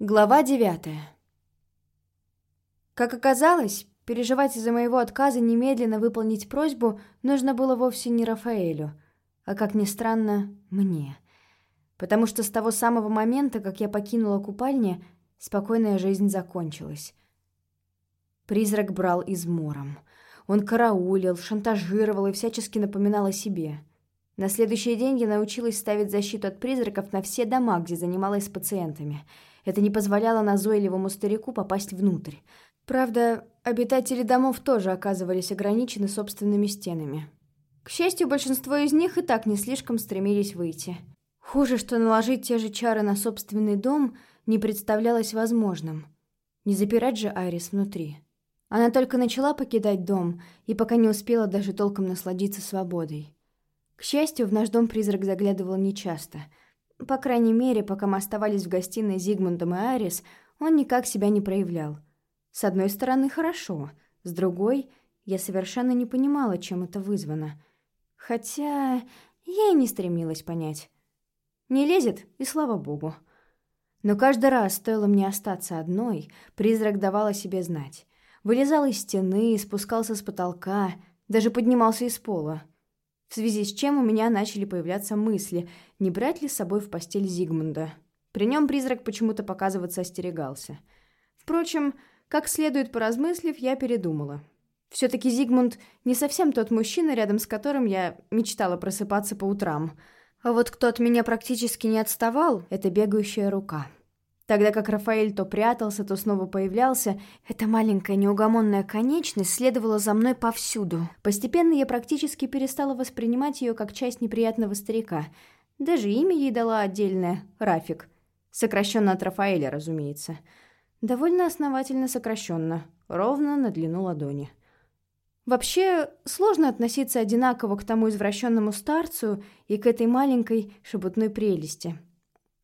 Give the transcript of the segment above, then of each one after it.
Глава девятая. Как оказалось, переживать из-за моего отказа немедленно выполнить просьбу нужно было вовсе не Рафаэлю, а, как ни странно, мне. Потому что с того самого момента, как я покинула купальня, спокойная жизнь закончилась. Призрак брал измором. Он караулил, шантажировал и всячески напоминал о себе. На следующий день я научилась ставить защиту от призраков на все дома, где занималась с пациентами — это не позволяло назойливому старику попасть внутрь. Правда, обитатели домов тоже оказывались ограничены собственными стенами. К счастью, большинство из них и так не слишком стремились выйти. Хуже, что наложить те же чары на собственный дом не представлялось возможным. Не запирать же Айрис внутри. Она только начала покидать дом, и пока не успела даже толком насладиться свободой. К счастью, в наш дом призрак заглядывал нечасто — по крайней мере, пока мы оставались в гостиной Зигмундом и Арис, он никак себя не проявлял. С одной стороны, хорошо, с другой, я совершенно не понимала, чем это вызвано. Хотя я и не стремилась понять. Не лезет, и слава богу. Но каждый раз, стоило мне остаться одной, призрак давал о себе знать. Вылезал из стены, спускался с потолка, даже поднимался из пола в связи с чем у меня начали появляться мысли, не брать ли с собой в постель Зигмунда. При нем призрак почему-то показываться остерегался. Впрочем, как следует поразмыслив, я передумала. Все-таки Зигмунд не совсем тот мужчина, рядом с которым я мечтала просыпаться по утрам. А вот кто от меня практически не отставал, это бегающая рука. Тогда как Рафаэль то прятался, то снова появлялся, эта маленькая неугомонная конечность следовала за мной повсюду. Постепенно я практически перестала воспринимать ее как часть неприятного старика. Даже имя ей дала отдельное — Рафик. Сокращенно от Рафаэля, разумеется. Довольно основательно сокращенно, ровно на длину ладони. Вообще, сложно относиться одинаково к тому извращенному старцу и к этой маленькой шебутной прелести.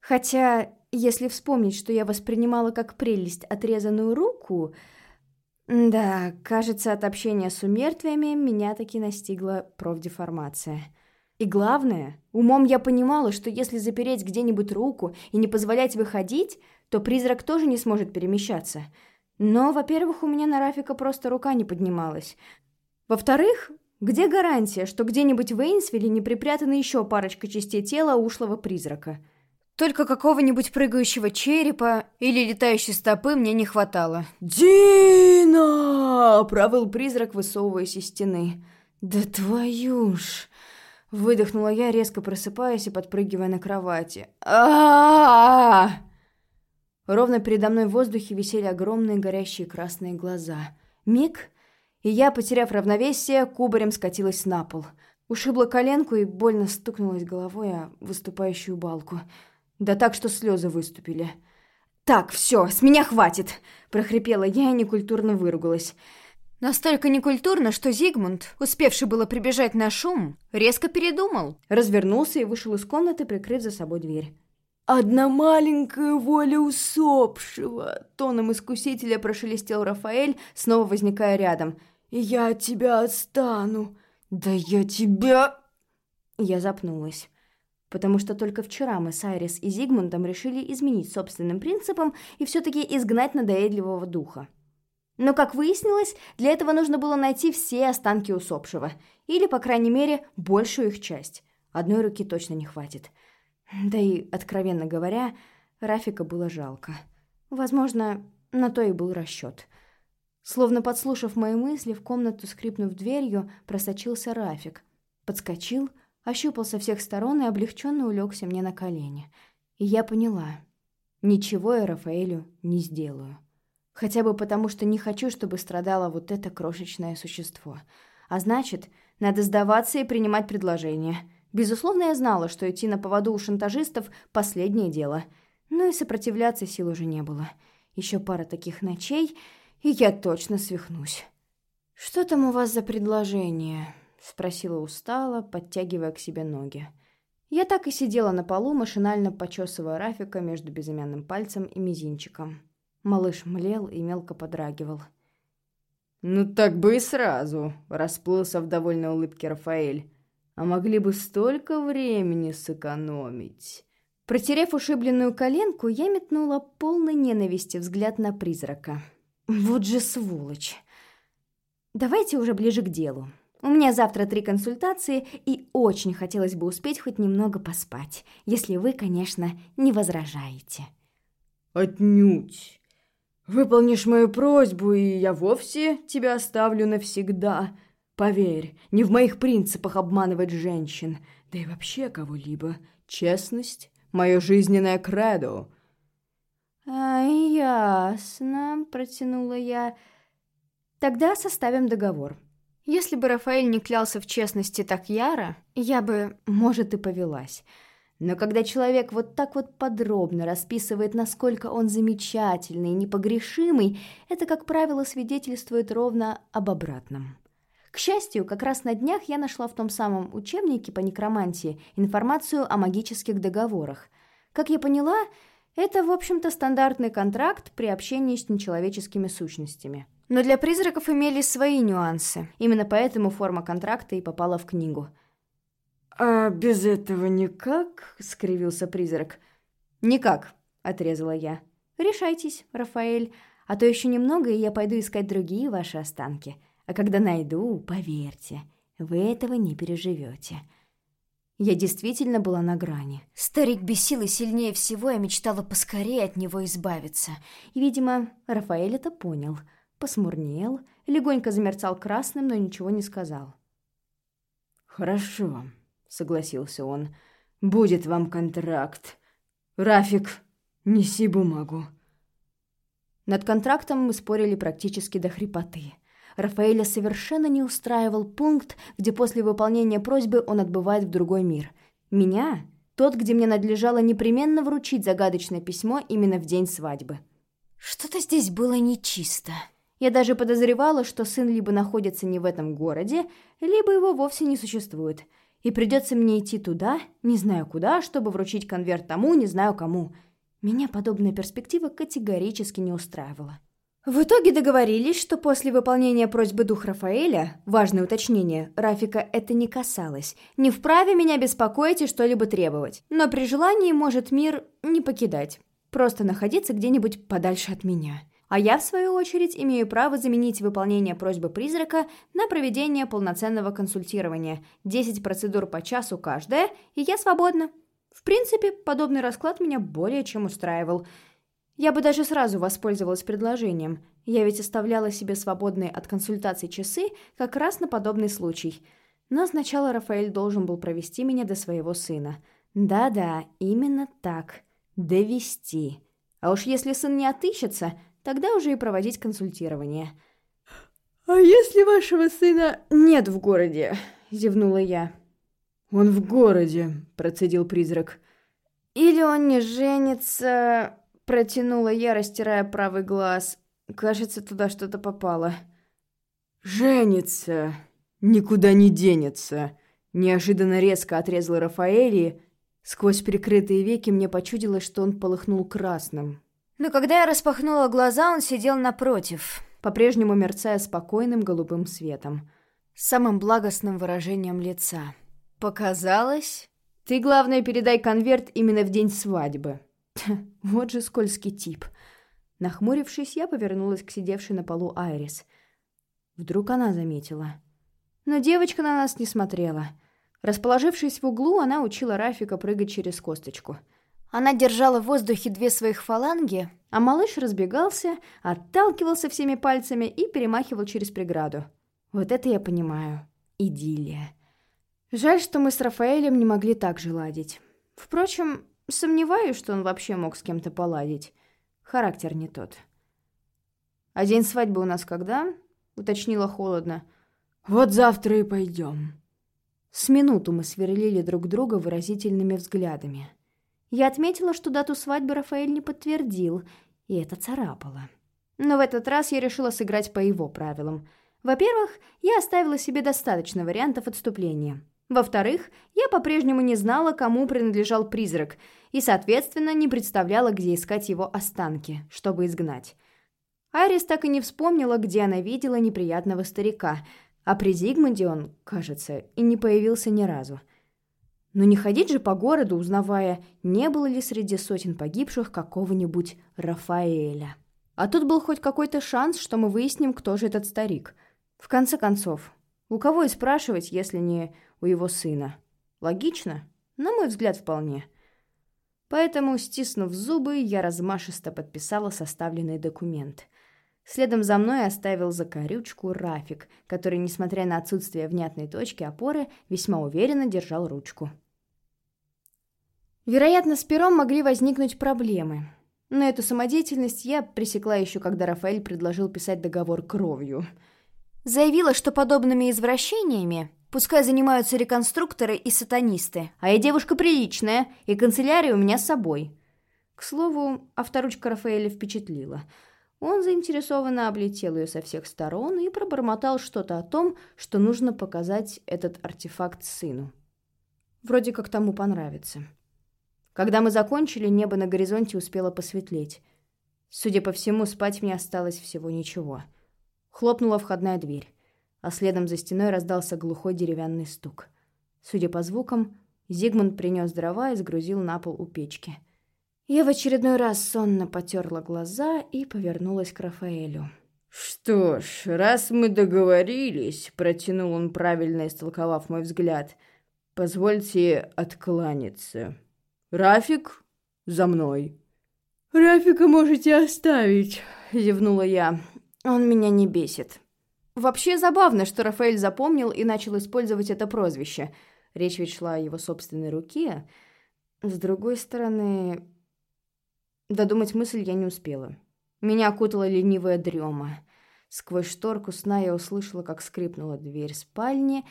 Хотя если вспомнить, что я воспринимала как прелесть отрезанную руку... Да, кажется, от общения с умертвиями меня таки настигла профдеформация. И главное, умом я понимала, что если запереть где-нибудь руку и не позволять выходить, то призрак тоже не сможет перемещаться. Но, во-первых, у меня на Рафика просто рука не поднималась. Во-вторых, где гарантия, что где-нибудь в Эйнсвилле не припрятана еще парочка частей тела ушлого призрака? Только какого-нибудь прыгающего черепа или летающей стопы мне не хватало. «Дина!» — провыл призрак, высовываясь из стены. «Да твою ж!» — выдохнула я, резко просыпаясь и подпрыгивая на кровати. а Ровно передо мной в воздухе висели огромные горящие красные глаза. Миг, и я, потеряв равновесие, кубарем скатилась на пол. Ушибла коленку и больно стукнулась головой о выступающую балку — да так, что слезы выступили. «Так, все, с меня хватит!» – прохрипела я и некультурно выругалась. Настолько некультурно, что Зигмунд, успевший было прибежать на шум, резко передумал. Развернулся и вышел из комнаты, прикрыв за собой дверь. «Одна маленькая воля усопшего!» Тоном искусителя прошелестел Рафаэль, снова возникая рядом. «Я от тебя отстану!» «Да я тебя...» Я запнулась потому что только вчера мы с Айрис и Зигмундом решили изменить собственным принципам и все-таки изгнать надоедливого духа. Но, как выяснилось, для этого нужно было найти все останки усопшего, или, по крайней мере, большую их часть. Одной руки точно не хватит. Да и, откровенно говоря, Рафика было жалко. Возможно, на то и был расчет. Словно подслушав мои мысли, в комнату, скрипнув дверью, просочился Рафик. Подскочил, ощупал со всех сторон и облегченно улегся мне на колени. И я поняла, ничего я Рафаэлю не сделаю. Хотя бы потому, что не хочу, чтобы страдало вот это крошечное существо. А значит, надо сдаваться и принимать предложение. Безусловно, я знала, что идти на поводу у шантажистов – последнее дело. Но и сопротивляться сил уже не было. Еще пара таких ночей, и я точно свихнусь. «Что там у вас за предложение?» — спросила устало, подтягивая к себе ноги. Я так и сидела на полу, машинально почесывая Рафика между безымянным пальцем и мизинчиком. Малыш млел и мелко подрагивал. «Ну так бы и сразу!» — расплылся в довольной улыбке Рафаэль. «А могли бы столько времени сэкономить!» Протерев ушибленную коленку, я метнула полной ненависти взгляд на призрака. Вот же сволочь. Давайте уже ближе к делу. У меня завтра три консультации, и очень хотелось бы успеть хоть немного поспать, если вы, конечно, не возражаете. Отнюдь. Выполнишь мою просьбу, и я вовсе тебя оставлю навсегда. Поверь, не в моих принципах обманывать женщин, да и вообще кого-либо. Честность — мое жизненное кредо. «А, ясно», — протянула я. «Тогда составим договор. Если бы Рафаэль не клялся в честности так яро, я бы, может, и повелась». Но когда человек вот так вот подробно расписывает, насколько он замечательный и непогрешимый, это, как правило, свидетельствует ровно об обратном. К счастью, как раз на днях я нашла в том самом учебнике по некромантии информацию о магических договорах. Как я поняла, это, в общем-то, стандартный контракт при общении с нечеловеческими сущностями. Но для призраков имелись свои нюансы. Именно поэтому форма контракта и попала в книгу – «А без этого никак?» — скривился призрак. «Никак», — отрезала я. «Решайтесь, Рафаэль, а то еще немного, и я пойду искать другие ваши останки. А когда найду, поверьте, вы этого не переживете». Я действительно была на грани. Старик бесил и сильнее всего я мечтала поскорее от него избавиться. И, видимо, Рафаэль это понял. Посмурнел, легонько замерцал красным, но ничего не сказал. «Хорошо», согласился он. «Будет вам контракт. Рафик, неси бумагу». Над контрактом мы спорили практически до хрипоты. Рафаэля совершенно не устраивал пункт, где после выполнения просьбы он отбывает в другой мир. Меня — тот, где мне надлежало непременно вручить загадочное письмо именно в день свадьбы. Что-то здесь было нечисто. Я даже подозревала, что сын либо находится не в этом городе, либо его вовсе не существует — и придется мне идти туда, не знаю куда, чтобы вручить конверт тому, не знаю кому. Меня подобная перспектива категорически не устраивала. В итоге договорились, что после выполнения просьбы дух Рафаэля, важное уточнение, Рафика это не касалось, не вправе меня беспокоить и что-либо требовать, но при желании может мир не покидать, просто находиться где-нибудь подальше от меня. А я, в свою очередь, имею право заменить выполнение просьбы призрака на проведение полноценного консультирования. 10 процедур по часу каждая, и я свободна. В принципе, подобный расклад меня более чем устраивал. Я бы даже сразу воспользовалась предложением. Я ведь оставляла себе свободные от консультаций часы как раз на подобный случай. Но сначала Рафаэль должен был провести меня до своего сына. Да-да, именно так. Довести. А уж если сын не отыщется, Тогда уже и проводить консультирование. «А если вашего сына нет в городе?» — зевнула я. «Он в городе», — процедил призрак. «Или он не женится...» — протянула я, растирая правый глаз. Кажется, туда что-то попало. «Женится! Никуда не денется!» Неожиданно резко отрезал Рафаэли. Сквозь прикрытые веки мне почудилось, что он полыхнул красным. Но когда я распахнула глаза, он сидел напротив, по-прежнему мерцая спокойным голубым светом, самым благостным выражением лица. «Показалось? Ты, главное, передай конверт именно в день свадьбы». Вот же скользкий тип. Нахмурившись, я повернулась к сидевшей на полу Айрис. Вдруг она заметила. Но девочка на нас не смотрела. Расположившись в углу, она учила Рафика прыгать через косточку — она держала в воздухе две своих фаланги, а малыш разбегался, отталкивался всеми пальцами и перемахивал через преграду. Вот это я понимаю. Идиллия. Жаль, что мы с Рафаэлем не могли так же ладить. Впрочем, сомневаюсь, что он вообще мог с кем-то поладить. Характер не тот. «А день свадьбы у нас когда?» — уточнила холодно. «Вот завтра и пойдем». С минуту мы сверлили друг друга выразительными взглядами. Я отметила, что дату свадьбы Рафаэль не подтвердил, и это царапало. Но в этот раз я решила сыграть по его правилам. Во-первых, я оставила себе достаточно вариантов отступления. Во-вторых, я по-прежнему не знала, кому принадлежал призрак, и, соответственно, не представляла, где искать его останки, чтобы изгнать. Айрис так и не вспомнила, где она видела неприятного старика, а при Зигмунде он, кажется, и не появился ни разу. Но не ходить же по городу, узнавая, не было ли среди сотен погибших какого-нибудь Рафаэля. А тут был хоть какой-то шанс, что мы выясним, кто же этот старик. В конце концов, у кого и спрашивать, если не у его сына? Логично? На мой взгляд, вполне. Поэтому, стиснув зубы, я размашисто подписала составленный документ. Следом за мной оставил закорючку Рафик, который, несмотря на отсутствие внятной точки опоры, весьма уверенно держал ручку. Вероятно, с пером могли возникнуть проблемы. Но эту самодеятельность я пресекла еще, когда Рафаэль предложил писать договор кровью. Заявила, что подобными извращениями пускай занимаются реконструкторы и сатанисты, а я девушка приличная, и канцелярия у меня с собой. К слову, авторучка Рафаэля впечатлила — он заинтересованно облетел ее со всех сторон и пробормотал что-то о том, что нужно показать этот артефакт сыну. Вроде как тому понравится. Когда мы закончили, небо на горизонте успело посветлеть. Судя по всему, спать мне осталось всего ничего. Хлопнула входная дверь, а следом за стеной раздался глухой деревянный стук. Судя по звукам, Зигмунд принес дрова и сгрузил на пол у печки — я в очередной раз сонно потерла глаза и повернулась к Рафаэлю. «Что ж, раз мы договорились», — протянул он, правильно истолковав мой взгляд, — «позвольте откланяться. Рафик, за мной». «Рафика можете оставить», — зевнула я. «Он меня не бесит». Вообще забавно, что Рафаэль запомнил и начал использовать это прозвище. Речь ведь шла о его собственной руке. С другой стороны, Додумать мысль я не успела. Меня окутала ленивая дрема. Сквозь шторку сна я услышала, как скрипнула дверь спальни,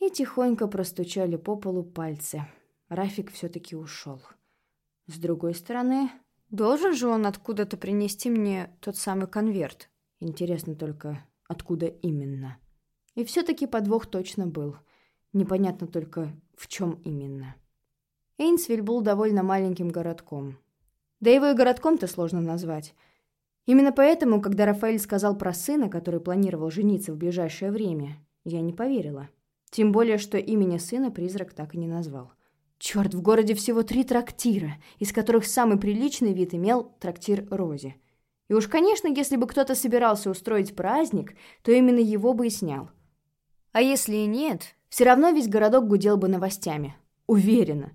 и тихонько простучали по полу пальцы. Рафик все-таки ушел. С другой стороны, должен же он откуда-то принести мне тот самый конверт. Интересно только, откуда именно. И все-таки подвох точно был. Непонятно только, в чем именно. Эйнсвиль был довольно маленьким городком. Да его и городком-то сложно назвать. Именно поэтому, когда Рафаэль сказал про сына, который планировал жениться в ближайшее время, я не поверила. Тем более, что имени сына призрак так и не назвал. Черт, в городе всего три трактира, из которых самый приличный вид имел трактир Рози. И уж, конечно, если бы кто-то собирался устроить праздник, то именно его бы и снял. А если и нет, все равно весь городок гудел бы новостями. Уверена.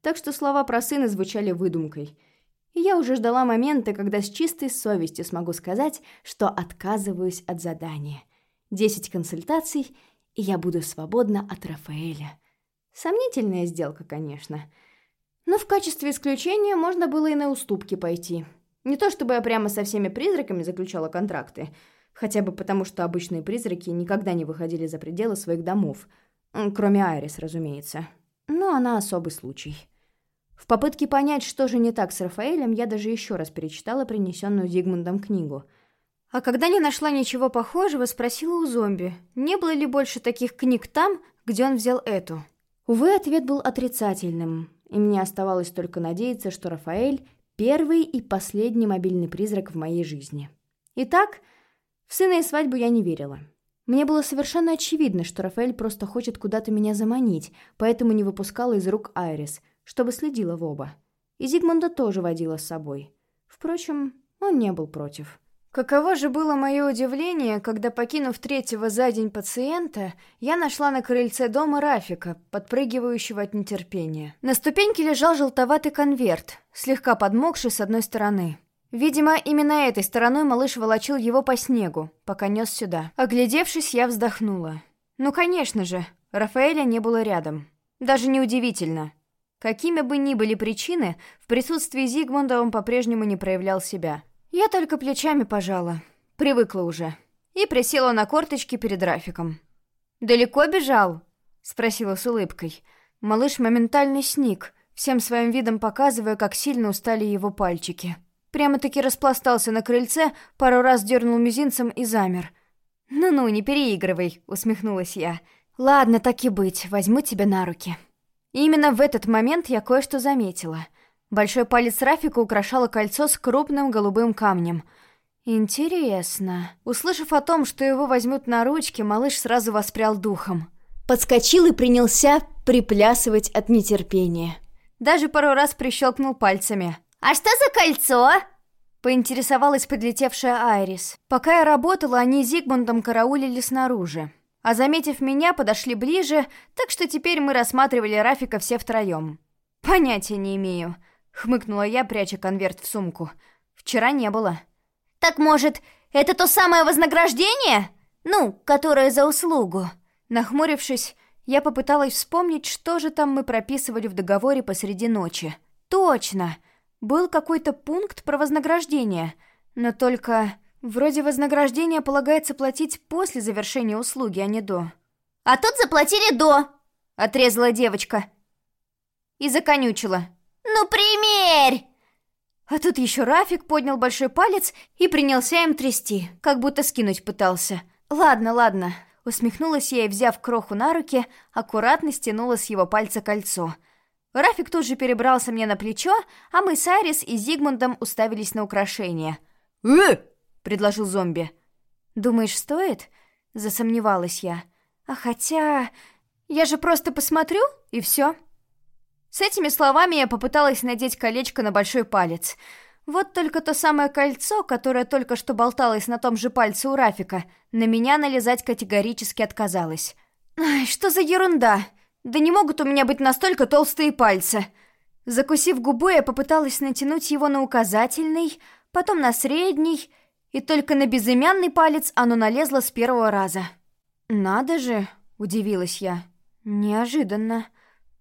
Так что слова про сына звучали выдумкой – я уже ждала момента, когда с чистой совестью смогу сказать, что отказываюсь от задания. Десять консультаций, и я буду свободна от Рафаэля. Сомнительная сделка, конечно. Но в качестве исключения можно было и на уступки пойти. Не то чтобы я прямо со всеми призраками заключала контракты, хотя бы потому, что обычные призраки никогда не выходили за пределы своих домов. Кроме Айрис, разумеется. Но она особый случай. В попытке понять, что же не так с Рафаэлем, я даже еще раз перечитала принесенную Зигмундом книгу. А когда не нашла ничего похожего, спросила у зомби, не было ли больше таких книг там, где он взял эту. Увы, ответ был отрицательным, и мне оставалось только надеяться, что Рафаэль — первый и последний мобильный призрак в моей жизни. Итак, в сына и свадьбу я не верила. Мне было совершенно очевидно, что Рафаэль просто хочет куда-то меня заманить, поэтому не выпускала из рук Айрис — чтобы следила в оба. И Зигмунда тоже водила с собой. Впрочем, он не был против. Каково же было мое удивление, когда, покинув третьего за день пациента, я нашла на крыльце дома Рафика, подпрыгивающего от нетерпения. На ступеньке лежал желтоватый конверт, слегка подмокший с одной стороны. Видимо, именно этой стороной малыш волочил его по снегу, пока нес сюда. Оглядевшись, я вздохнула. Ну, конечно же, Рафаэля не было рядом. Даже неудивительно. Какими бы ни были причины, в присутствии Зигмунда он по-прежнему не проявлял себя. Я только плечами пожала. Привыкла уже. И присела на корточки перед Рафиком. «Далеко бежал?» — спросила с улыбкой. Малыш моментально сник, всем своим видом показывая, как сильно устали его пальчики. Прямо-таки распластался на крыльце, пару раз дернул мизинцем и замер. «Ну-ну, не переигрывай», — усмехнулась я. «Ладно, так и быть, возьму тебя на руки». И именно в этот момент я кое-что заметила. Большой палец Рафика украшало кольцо с крупным голубым камнем. Интересно. Услышав о том, что его возьмут на ручки, малыш сразу воспрял духом. Подскочил и принялся приплясывать от нетерпения. Даже пару раз прищелкнул пальцами. «А что за кольцо?» Поинтересовалась подлетевшая Айрис. Пока я работала, они с Зигмундом караулили снаружи. А заметив меня, подошли ближе, так что теперь мы рассматривали Рафика все втроем. «Понятия не имею», — хмыкнула я, пряча конверт в сумку. «Вчера не было». «Так, может, это то самое вознаграждение? Ну, которое за услугу?» Нахмурившись, я попыталась вспомнить, что же там мы прописывали в договоре посреди ночи. «Точно! Был какой-то пункт про вознаграждение, но только вроде вознаграждение полагается платить после завершения услуги, а не до. А тут заплатили до, отрезала девочка и законючила. Ну примерь! А тут еще Рафик поднял большой палец и принялся им трясти, как будто скинуть пытался. Ладно, ладно. Усмехнулась я и, взяв кроху на руки, аккуратно стянула с его пальца кольцо — Рафик тут же перебрался мне на плечо, а мы с Айрис и Зигмундом уставились на украшение. «Э!» — предложил зомби. «Думаешь, стоит?» — засомневалась я. «А хотя... Я же просто посмотрю, и все». С этими словами я попыталась надеть колечко на большой палец. Вот только то самое кольцо, которое только что болталось на том же пальце у Рафика, на меня налезать категорически отказалось. «Ай, что за ерунда!» Да не могут у меня быть настолько толстые пальцы. Закусив губу, я попыталась натянуть его на указательный, потом на средний, и только на безымянный палец оно налезло с первого раза. «Надо же!» — удивилась я. «Неожиданно».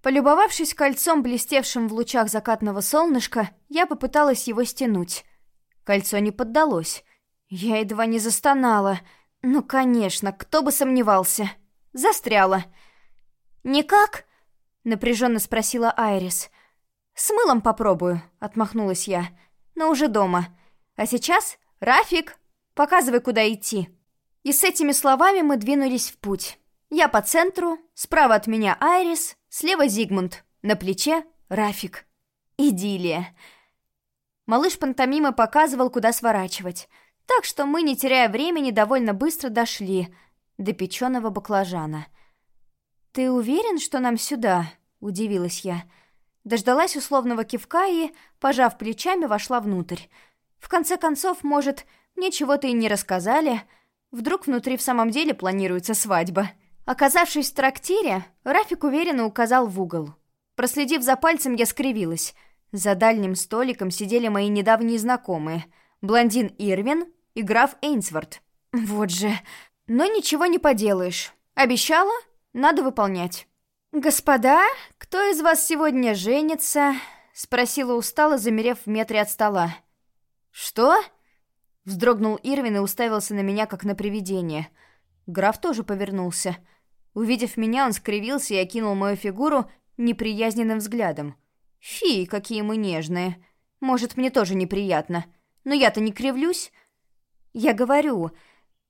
Полюбовавшись кольцом, блестевшим в лучах закатного солнышка, я попыталась его стянуть. Кольцо не поддалось. Я едва не застонала. Ну, конечно, кто бы сомневался. Застряла. «Никак?» — напряженно спросила Айрис. «С мылом попробую», — отмахнулась я. «Но уже дома. А сейчас, Рафик, показывай, куда идти». И с этими словами мы двинулись в путь. Я по центру, справа от меня Айрис, слева Зигмунд, на плече Рафик. Идиллия. Малыш пантомимы показывал, куда сворачивать. Так что мы, не теряя времени, довольно быстро дошли до печеного баклажана — «Ты уверен, что нам сюда?» — удивилась я. Дождалась условного кивка и, пожав плечами, вошла внутрь. В конце концов, может, мне чего-то и не рассказали. Вдруг внутри в самом деле планируется свадьба. Оказавшись в трактире, Рафик уверенно указал в угол. Проследив за пальцем, я скривилась. За дальним столиком сидели мои недавние знакомые. Блондин Ирвин и граф Эйнсворт. Вот же. Но ничего не поделаешь. Обещала, надо выполнять. «Господа, кто из вас сегодня женится?» — спросила устало, замерев в метре от стола. «Что?» — вздрогнул Ирвин и уставился на меня, как на привидение. Граф тоже повернулся. Увидев меня, он скривился и окинул мою фигуру неприязненным взглядом. «Фи, какие мы нежные. Может, мне тоже неприятно. Но я-то не кривлюсь. Я говорю,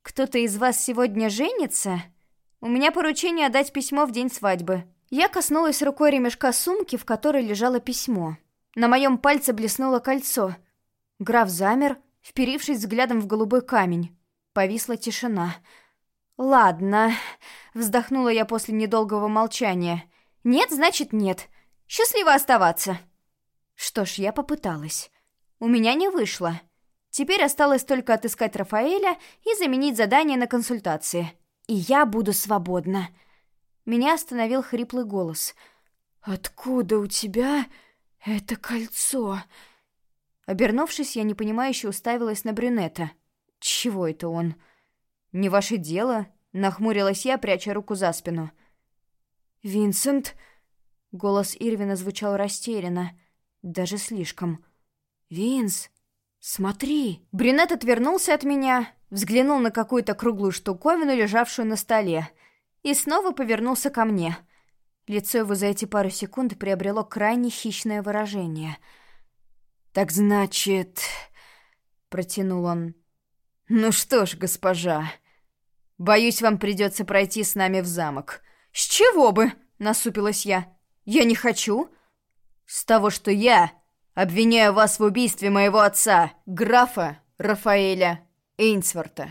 кто-то из вас сегодня женится?» У меня поручение отдать письмо в день свадьбы. Я коснулась рукой ремешка сумки, в которой лежало письмо. На моем пальце блеснуло кольцо. Граф замер, вперившись взглядом в голубой камень. Повисла тишина. «Ладно», — вздохнула я после недолгого молчания. «Нет, значит нет. Счастливо оставаться». Что ж, я попыталась. У меня не вышло. Теперь осталось только отыскать Рафаэля и заменить задание на консультации и я буду свободна. Меня остановил хриплый голос. «Откуда у тебя это кольцо?» Обернувшись, я непонимающе уставилась на брюнета. «Чего это он?» «Не ваше дело», — нахмурилась я, пряча руку за спину. «Винсент?» Голос Ирвина звучал растерянно, даже слишком. «Винс, смотри!» Брюнет отвернулся от меня, взглянул на какую-то круглую штуковину, лежавшую на столе, и снова повернулся ко мне. Лицо его за эти пару секунд приобрело крайне хищное выражение. «Так значит...» — протянул он. «Ну что ж, госпожа, боюсь, вам придется пройти с нами в замок». «С чего бы?» — насупилась я. «Я не хочу». «С того, что я обвиняю вас в убийстве моего отца, графа Рафаэля Эйнсворта.